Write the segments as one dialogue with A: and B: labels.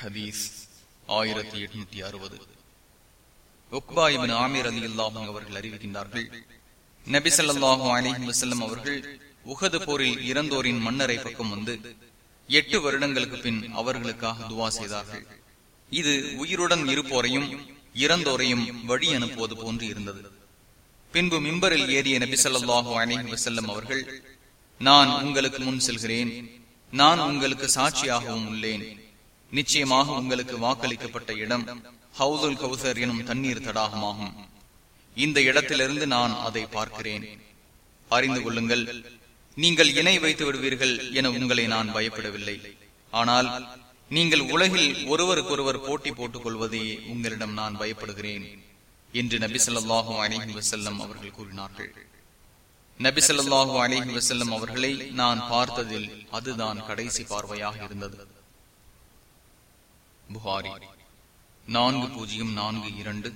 A: ஹதீஸ் ஆயிரத்தி எட்நூத்தி அறுபது. உக்பாயிபின் ஆமீர் அலி அல்லாஹும் அவர்கள் அறிவிக்கின்றார்கள் நபி ஸல்லல்லாஹு அலிஹி வசல்லம் அவர்கள் உகது போரில் இறந்தோரின் மன்னரை பக்கம் வந்து எட்டு வருடங்களுக்கு பின் அவர்களுக்காக துவா செய்தார்கள். இது உயிருடன் இருப்போரையும் இறந்தோரையும் வழி அனுப்புவது போன்று இருந்தது. பின்பு மிம்பரில் ஏறிய நபி ஸல்லல்லாஹு அலிஹி வசல்லம் அவர்கள் நான் உங்களுக்கு முன் செல்கிறேன் நான் உங்களுக்கு சாட்சியாகவும் உள்ளேன் நிச்சயமாக உங்களுக்கு வாக்களிக்கப்பட்ட இடம் ஹவுதுல் கௌசர் எனும் தண்ணீர் தடாகமாகும். இந்த இடத்திலிருந்து நான் அதை பார்க்கிறேன். அறிந்து கொள்ளுங்கள் நீங்கள் இணை வைத்து விடுவீர்கள் என உங்களை நான் பயப்படவில்லை. ஆனால் நீங்கள் உலகில் ஒருவருக்கொருவர் போட்டி போட்டுக் கொள்வதே உங்களிடம் நான் பயப்படுகிறேன் என்று நபி சொல்லாஹு அலிஹி வசல்லம் அவர்கள் கூறினார்கள். நபி சொல்லாஹு அலிஹி வசல்லம் அவர்களை நான் பார்த்ததில் அதுதான் கடைசி பார்வையாக இருந்தது. புகாரி. நான்கு பூஜ்ஜியம் நான்கு இரண்டு.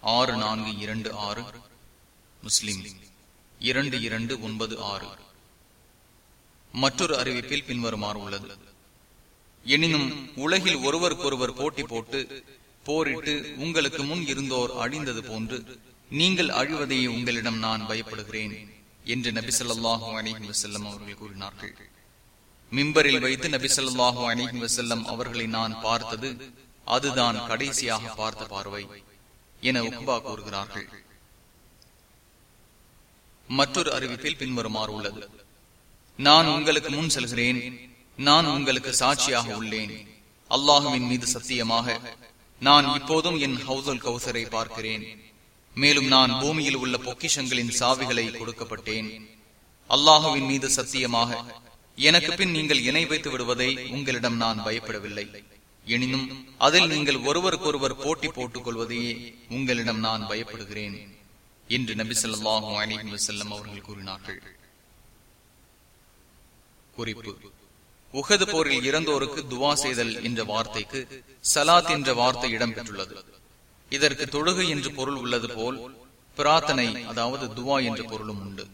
A: ஆறு நான்கு இரண்டு ஆறு. முஸ்லிம். இரண்டு இரண்டு ஒன்பது ஆறு. மற்றொரு அறிவிப்பில் பின்வருமாறு உள்ளது. எனினும் உலகில் ஒருவருக்கொருவர் போட்டி போட்டு போரிட்டு உங்களுக்கு முன் இருந்தோர் அழிந்தது போன்று நீங்கள் அழிவதையே உங்களிடம் நான் பயப்படுகிறேன் என்று நபி சொல்லாஹு அலிஹி வசல்லம் அவர்கள் கூறினார்கள். மிம்பரில் வைத்து நபி சொல்லாஹு அலிஹி வசல்லம் அவர்களை நான் பார்த்தது அதுதான் கடைசியாக பார்த்த பார்வை என உக்பா கூறுகிறார்கள். மற்றொரு அறிவிப்பில் பின்வருமாறு உள்ளது. நான் உங்களுக்கு முன் செல்கிறேன் நான் உங்களுக்கு சாட்சியாக உள்ளேன். அல்லாஹுவின் மீது சத்தியமாக நான் இப்போதும் என் ஹவுசல் கௌசரை பார்க்கிறேன். மேலும் நான் பூமியில் உள்ள பொக்கிஷங்களின் சாவிகளை கொடுக்கப்பட்டேன். அல்லாஹுவின் மீது சத்தியமாக எனக்கு பின் நீங்கள் இணை வைத்து விடுவதை உங்களிடம் நான் பயப்படவில்லை. எனினும் அதில் நீங்கள் ஒருவருக்கொருவர் போட்டி போட்டுக் கொள்வதையே உங்களிடம் நான் பயப்படுகிறேன் என்று நபி சொல்லாஹு அலிஹி வசல்லம் அவர்கள் கூறினார்கள். குறிப்பு. உகது போரில் இறந்தோருக்கு துவா செய்தல் என்ற வார்த்தைக்கு சலாத் என்ற வார்த்தை இடம்பெற்றுள்ளது. இதற்கு தொழுகை என்று பொருள் உள்ளது போல் பிரார்த்தனை அதாவது துவா என்ற பொருளும் உண்டு.